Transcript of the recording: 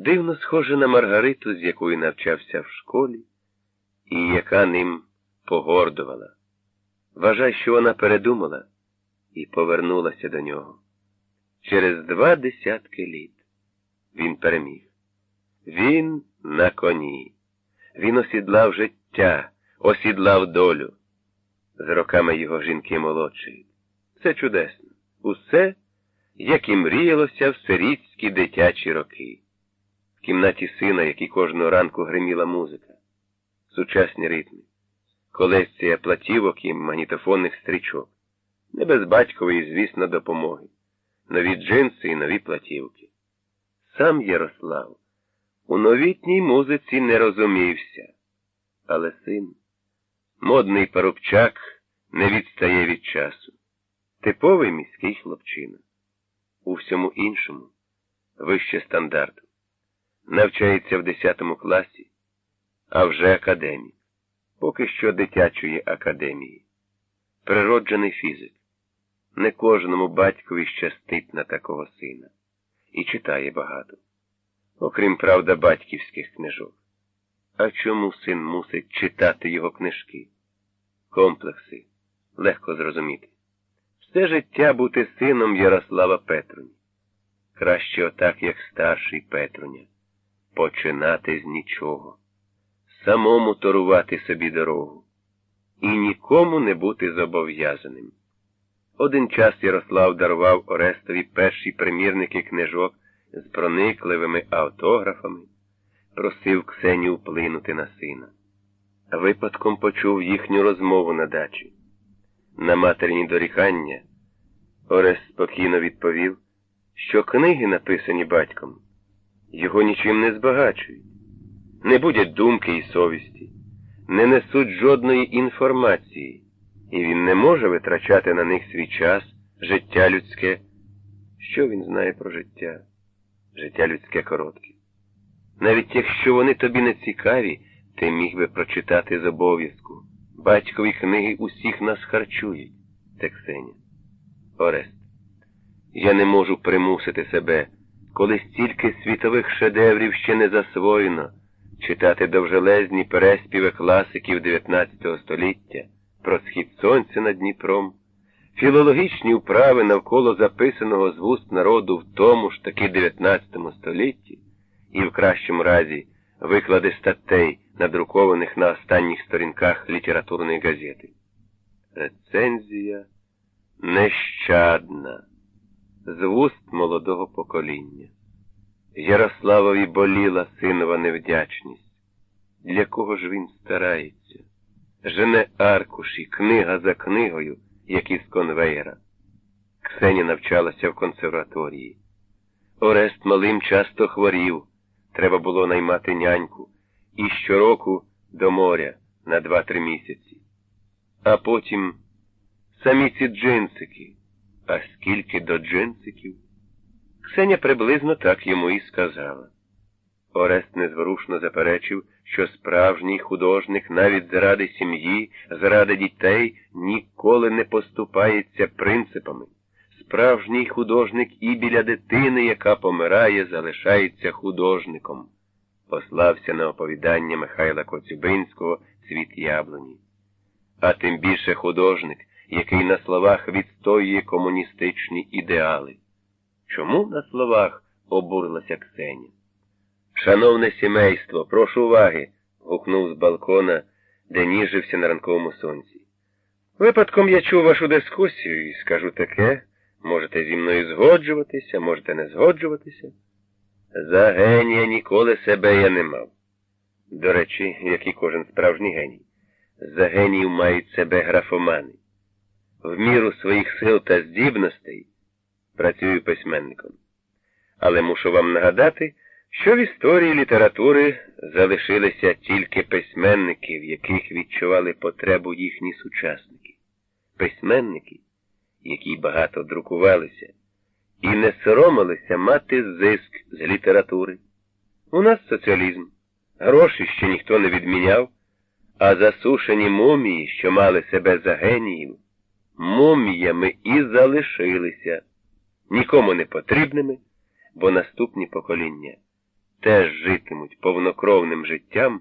дивно схоже на Маргариту, з якою навчався в школі, і яка ним погордувала. Вважай, що вона передумала і повернулася до нього. Через два десятки літ він переміг. Він на коні. Він осідлав життя, осідлав долю. З роками його жінки молодшають. Все чудесно. Усе, як і мріялося в сирітські дитячі роки. В кімнаті сина, який кожного ранку гриміла музика, сучасні ритми, колекція платівок і магнітофонних стрічок, не без батькової, звісно, допомоги, нові джинси і нові платівки. Сам Ярослав у новітній музиці не розумівся, але син, модний парубчак, не відстає від часу. Типовий міський хлопчина. У всьому іншому вище стандарту. Навчається в 10 класі, а вже академік. Поки що дитячої академії. Природжений фізик. Не кожному батькові щастить на такого сина. І читає багато. Окрім правда, батьківських книжок. А чому син мусить читати його книжки? Комплекси. Легко зрозуміти. Все життя бути сином Ярослава Петруні. Краще отак, як старший Петруня. Починати з нічого. Самому торувати собі дорогу. І нікому не бути зобов'язаним. Один час Ярослав дарував Орестові перші примірники книжок з проникливими автографами, просив Ксенію вплинути на сина. Випадком почув їхню розмову на дачі. На материні дорікання Орест спокійно відповів, що книги, написані батьком, його нічим не збагачують, не будять думки і совісті, не несуть жодної інформації, і він не може витрачати на них свій час, життя людське. Що він знає про життя? Життя людське коротке. Навіть якщо вони тобі не цікаві, ти міг би прочитати з обов'язку. Батькові книги усіх нас харчують, це Ксеня. Орест, я не можу примусити себе, коли стільки світових шедеврів ще не засвоєно, читати довжелезні переспіви класиків 19 століття про схід сонця над Дніпром, філологічні вправи навколо записаного з вуст народу в тому ж таки 19 столітті, і в кращому разі виклади статей, надрукованих на останніх сторінках літературної газети. Рецензія нещадна, з вуст молодого покоління. Ярославові боліла синова невдячність. Для кого ж він старається? Жене аркуші, книга за книгою, як із конвейера. Ксені навчалася в консерваторії. Орест малим часто хворів, треба було наймати няньку, і щороку до моря на два-три місяці. А потім самі ці джинсики. А скільки до джинсиків? Ксеня приблизно так йому і сказала. Орест незворушно заперечив, що справжній художник навіть заради сім'ї, заради дітей ніколи не поступається принципами. Справжній художник і біля дитини, яка помирає, залишається художником. Послався на оповідання Михайла Коцюбинського Цвіт яблуні. А тим більше художник, який на словах відстоює комуністичні ідеали. Чому на словах обурилася Ксеня? Шановне сімейство, прошу уваги. гукнув з балкона, де ніжився на ранковому сонці. Випадком я чув вашу дискусію і скажу таке. Можете зі мною згоджуватися, можете не згоджуватися. За генія ніколи себе я не мав. До речі, як і кожен справжній геній. За геніїв мають себе графомани. В міру своїх сил та здібностей працюю письменником. Але мушу вам нагадати, що в історії літератури залишилися тільки письменники, в яких відчували потребу їхні сучасники. Письменники, які багато друкувалися, і не соромилися мати зиск з літератури. У нас соціалізм. Гроші ще ніхто не відміняв, а засушені мумії, що мали себе за геніїв, муміями і залишилися, нікому не потрібними, бо наступні покоління теж житимуть повнокровним життям